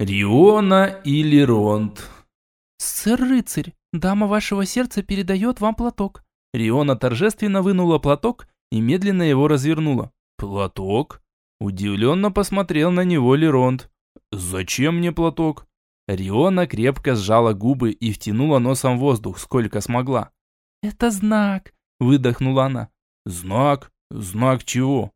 Риона или Ронд. «Сэр-рыцарь, дама вашего сердца передает вам платок». Риона торжественно вынула платок и медленно его развернула. «Платок?» Удивленно посмотрел на него Леронт. «Зачем мне платок?» Риона крепко сжала губы и втянула носом воздух, сколько смогла. «Это знак», — выдохнула она. «Знак? Знак чего?»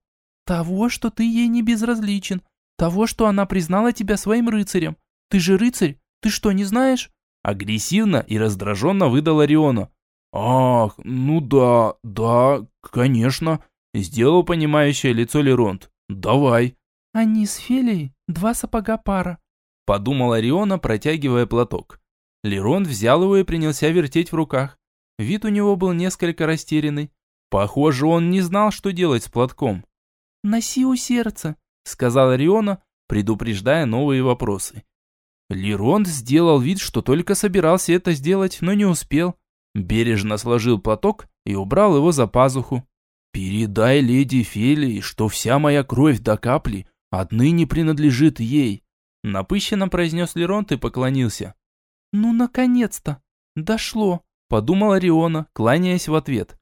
«Того, что ты ей не безразличен. Того, что она признала тебя своим рыцарем. Ты же рыцарь, ты что, не знаешь?» Агрессивно и раздраженно выдала Риона. «Ах, ну да, да, конечно», — сделал понимающее лицо Леронт. «Давай». «Они с Фелией два сапога пара», — подумала Риона, протягивая платок. Леронт взял его и принялся вертеть в руках. Вид у него был несколько растерянный. Похоже, он не знал, что делать с платком. «Носи у сердца», — сказала Риона, предупреждая новые вопросы. Леронт сделал вид, что только собирался это сделать, но не успел. Бережно сложил платок и убрал его за пазуху. «Передай леди Фелии, что вся моя кровь до капли отныне принадлежит ей», напыщенно произнес Леронт и поклонился. «Ну, наконец-то! Дошло!» подумала Риона, кланяясь в ответ.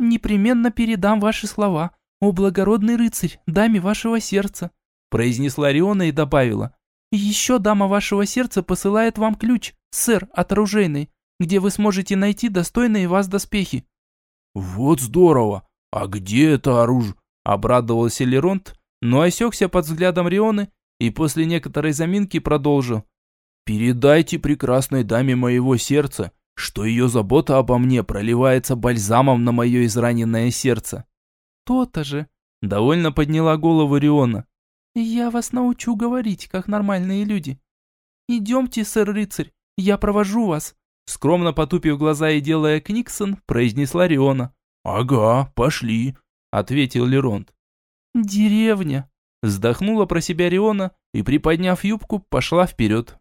«Непременно передам ваши слова, о благородный рыцарь, даме вашего сердца», произнесла Риона и добавила. «Еще дама вашего сердца посылает вам ключ, сэр, от оружейной, где вы сможете найти достойные вас доспехи». «Вот здорово! А где это оружие?» Обрадовался Леронт, но осекся под взглядом Рионы и после некоторой заминки продолжил. «Передайте прекрасной даме моего сердца, что ее забота обо мне проливается бальзамом на мое израненное сердце. То-то же. Довольно подняла голову Риона. Я вас научу говорить, как нормальные люди. Идемте, сэр-рыцарь, я провожу вас. Скромно потупив глаза и делая книксон, произнесла Риона. «Ага, пошли», — ответил Леронт. «Деревня», — вздохнула про себя Риона и, приподняв юбку, пошла вперед.